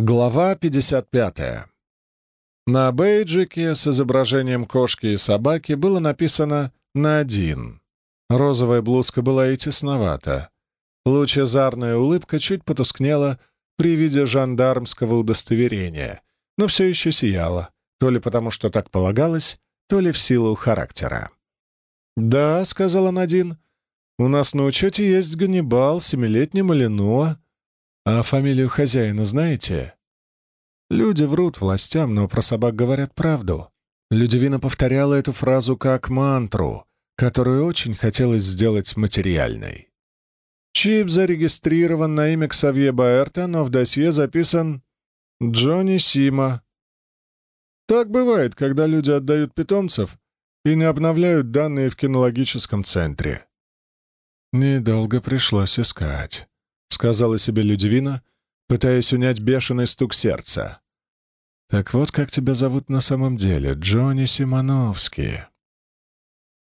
Глава 55. На бейджике с изображением кошки и собаки было написано «на один». Розовая блузка была и тесновата. Лучезарная улыбка чуть потускнела при виде жандармского удостоверения, но все еще сияла, то ли потому, что так полагалось, то ли в силу характера. «Да», — сказала Надин, — «у нас на учете есть Ганнибал, семилетний Малинуа, «А фамилию хозяина знаете?» Люди врут властям, но про собак говорят правду. Людивина повторяла эту фразу как мантру, которую очень хотелось сделать материальной. Чип зарегистрирован на имя Ксавье Баэрта, но в досье записан Джонни Сима. Так бывает, когда люди отдают питомцев и не обновляют данные в кинологическом центре. Недолго пришлось искать. — сказала себе Людивина, пытаясь унять бешеный стук сердца. «Так вот, как тебя зовут на самом деле, Джонни Симоновский».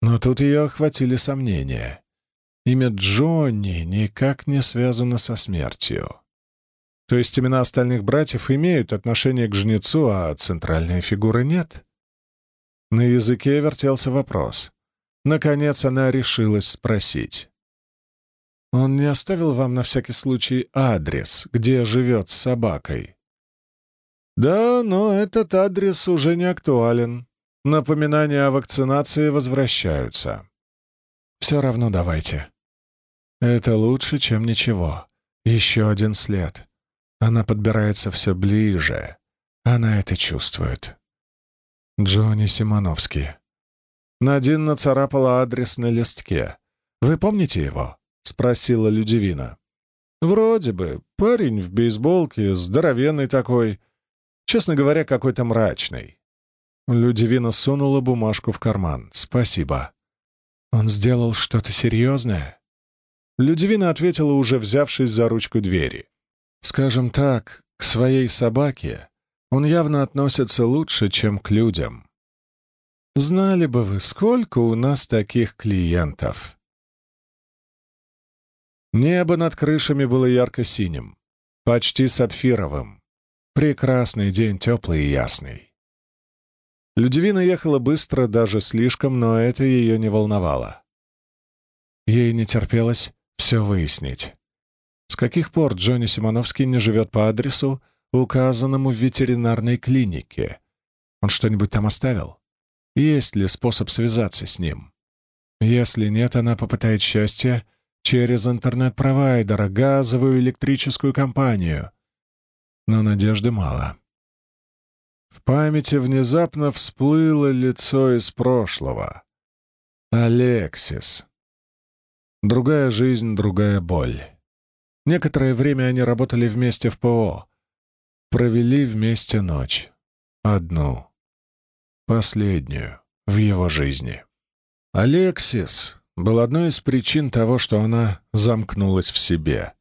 Но тут ее охватили сомнения. Имя Джонни никак не связано со смертью. То есть имена остальных братьев имеют отношение к жнецу, а центральной фигуры нет? На языке вертелся вопрос. Наконец она решилась спросить. Он не оставил вам на всякий случай адрес, где живет с собакой?» «Да, но этот адрес уже не актуален. Напоминания о вакцинации возвращаются». «Все равно давайте». «Это лучше, чем ничего. Еще один след. Она подбирается все ближе. Она это чувствует». Джонни Симоновский. Надин нацарапала адрес на листке. «Вы помните его?» Спросила Людивина. «Вроде бы. Парень в бейсболке, здоровенный такой. Честно говоря, какой-то мрачный». Людивина сунула бумажку в карман. «Спасибо». «Он сделал что-то серьезное?» Людивина ответила, уже взявшись за ручку двери. «Скажем так, к своей собаке он явно относится лучше, чем к людям. Знали бы вы, сколько у нас таких клиентов». Небо над крышами было ярко-синим, почти сапфировым. Прекрасный день, теплый и ясный. Людивина ехала быстро, даже слишком, но это ее не волновало. Ей не терпелось все выяснить. С каких пор Джонни Симоновский не живет по адресу, указанному в ветеринарной клинике? Он что-нибудь там оставил? Есть ли способ связаться с ним? Если нет, она попытает счастье через интернет-провайдера, газовую электрическую компанию. Но надежды мало. В памяти внезапно всплыло лицо из прошлого. Алексис. Другая жизнь, другая боль. Некоторое время они работали вместе в ПО. Провели вместе ночь. Одну. Последнюю в его жизни. Алексис был одной из причин того, что она замкнулась в себе.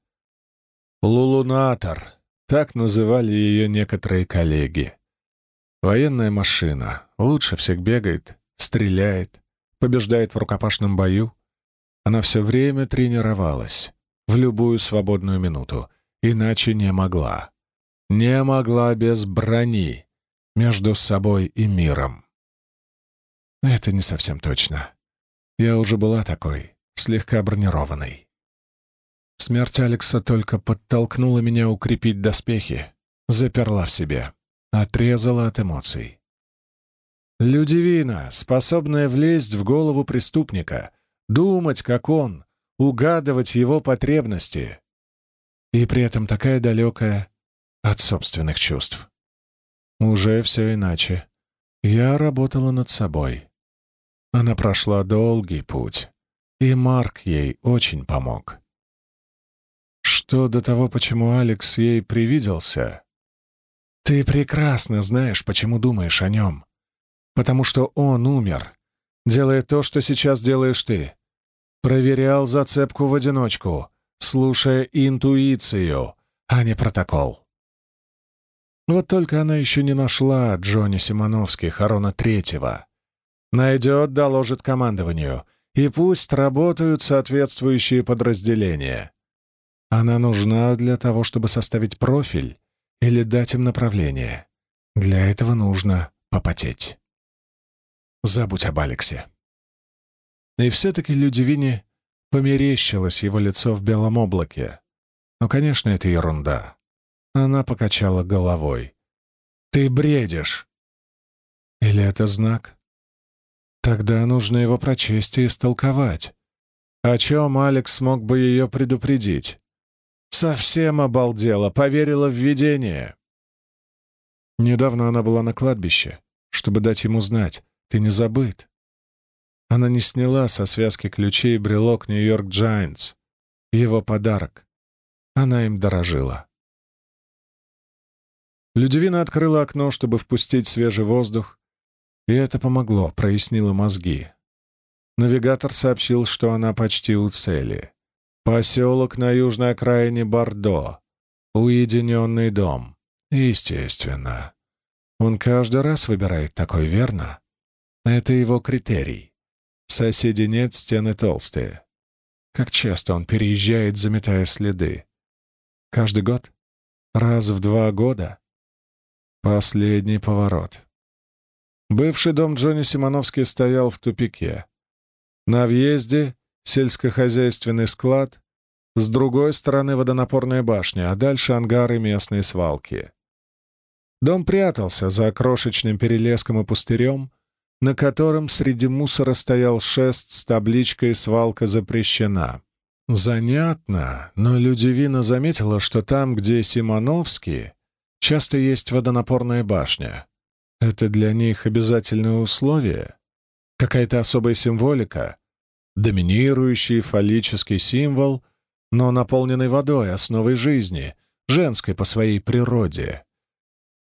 «Лулунатор» — так называли ее некоторые коллеги. Военная машина, лучше всех бегает, стреляет, побеждает в рукопашном бою. Она все время тренировалась, в любую свободную минуту, иначе не могла. Не могла без брони между собой и миром. Это не совсем точно. Я уже была такой, слегка бронированной. Смерть Алекса только подтолкнула меня укрепить доспехи, заперла в себе, отрезала от эмоций. Людивина, способная влезть в голову преступника, думать, как он, угадывать его потребности, и при этом такая далекая от собственных чувств. Уже все иначе. Я работала над собой. Она прошла долгий путь, и Марк ей очень помог. Что до того, почему Алекс ей привиделся? Ты прекрасно знаешь, почему думаешь о нем. Потому что он умер, делая то, что сейчас делаешь ты. Проверял зацепку в одиночку, слушая интуицию, а не протокол. Вот только она еще не нашла Джонни Симоновски, Харона Третьего. Найдет, доложит командованию. И пусть работают соответствующие подразделения. Она нужна для того, чтобы составить профиль или дать им направление. Для этого нужно попотеть. Забудь об Алексе. И все-таки Людивине померещилось его лицо в белом облаке. Но, конечно, это ерунда. Она покачала головой. «Ты бредишь!» Или это знак? Тогда нужно его прочесть и истолковать. О чем Алекс смог бы ее предупредить? Совсем обалдела, поверила в видение. Недавно она была на кладбище, чтобы дать ему знать, ты не забыт. Она не сняла со связки ключей брелок Нью-Йорк Джайнтс, его подарок. Она им дорожила. Людивина открыла окно, чтобы впустить свежий воздух, и это помогло, прояснило мозги. Навигатор сообщил, что она почти у цели. Поселок на южной окраине Бордо. Уединенный дом. Естественно. Он каждый раз выбирает такой, верно? Это его критерий. Соседи нет, стены толстые. Как часто он переезжает, заметая следы? Каждый год? Раз в два года? Последний поворот. Бывший дом Джонни Симоновский стоял в тупике. На въезде сельскохозяйственный склад, с другой стороны водонапорная башня, а дальше ангары и местные свалки. Дом прятался за крошечным перелеском и пустырем, на котором среди мусора стоял шест с табличкой «Свалка запрещена». Занятно, но Людивина заметила, что там, где Симоновский, часто есть водонапорная башня. Это для них обязательное условие? Какая-то особая символика? Доминирующий фаллический символ, но наполненный водой, основой жизни, женской по своей природе.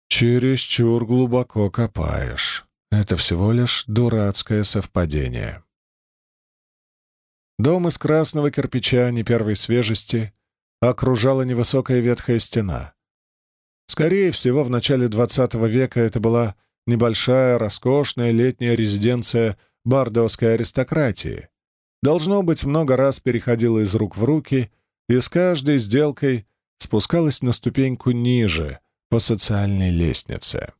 Чересчур глубоко копаешь. Это всего лишь дурацкое совпадение. Дом из красного кирпича не первой свежести окружала невысокая ветхая стена. Скорее всего, в начале XX века это была небольшая, роскошная летняя резиденция бардовской аристократии. Должно быть, много раз переходила из рук в руки и с каждой сделкой спускалась на ступеньку ниже по социальной лестнице.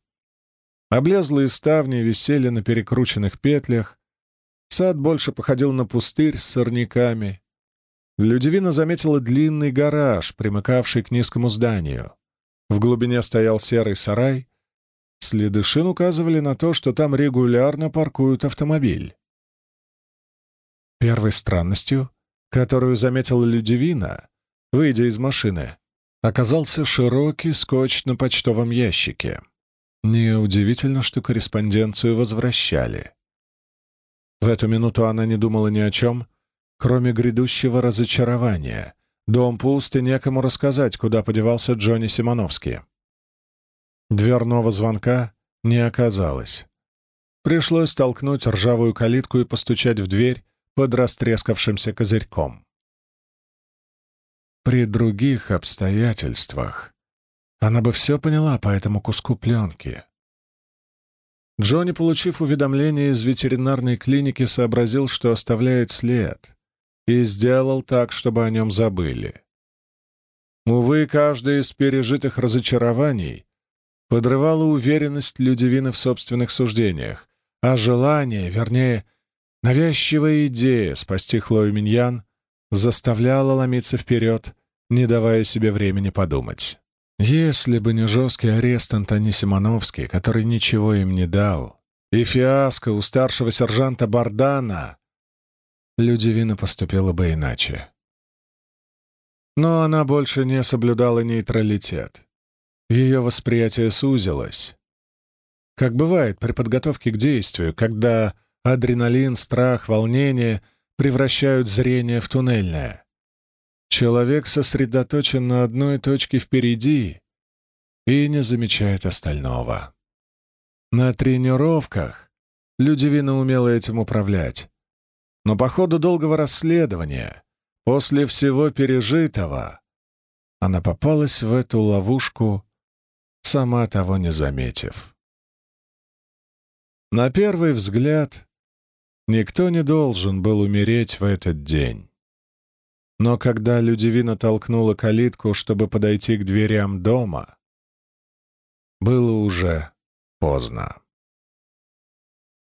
Облезлые ставни висели на перекрученных петлях, сад больше походил на пустырь с сорняками. Людивина заметила длинный гараж, примыкавший к низкому зданию. В глубине стоял серый сарай. Следы шин указывали на то, что там регулярно паркуют автомобиль. Первой странностью, которую заметила Людивина, выйдя из машины, оказался широкий скотч на почтовом ящике. Неудивительно, что корреспонденцию возвращали. В эту минуту она не думала ни о чем, кроме грядущего разочарования, Дом пуст, и некому рассказать, куда подевался Джонни Симоновский. Дверного звонка не оказалось. Пришлось толкнуть ржавую калитку и постучать в дверь под растрескавшимся козырьком. При других обстоятельствах она бы все поняла по этому куску пленки. Джонни, получив уведомление из ветеринарной клиники, сообразил, что оставляет след, и сделал так, чтобы о нем забыли. Увы, каждое из пережитых разочарований подрывало уверенность Людивины в собственных суждениях, а желание, вернее, навязчивая идея спасти Хлою Миньян заставляла ломиться вперед, не давая себе времени подумать. Если бы не жесткий арест Антони Симоновский, который ничего им не дал, и фиаско у старшего сержанта Бардана, Людивина поступила бы иначе. Но она больше не соблюдала нейтралитет. Ее восприятие сузилось. Как бывает при подготовке к действию, когда адреналин, страх, волнение превращают зрение в туннельное. Человек сосредоточен на одной точке впереди и не замечает остального. На тренировках Людивина умела этим управлять, но по ходу долгого расследования, после всего пережитого, она попалась в эту ловушку, сама того не заметив. На первый взгляд, никто не должен был умереть в этот день. Но когда Людивина толкнула калитку, чтобы подойти к дверям дома, было уже поздно.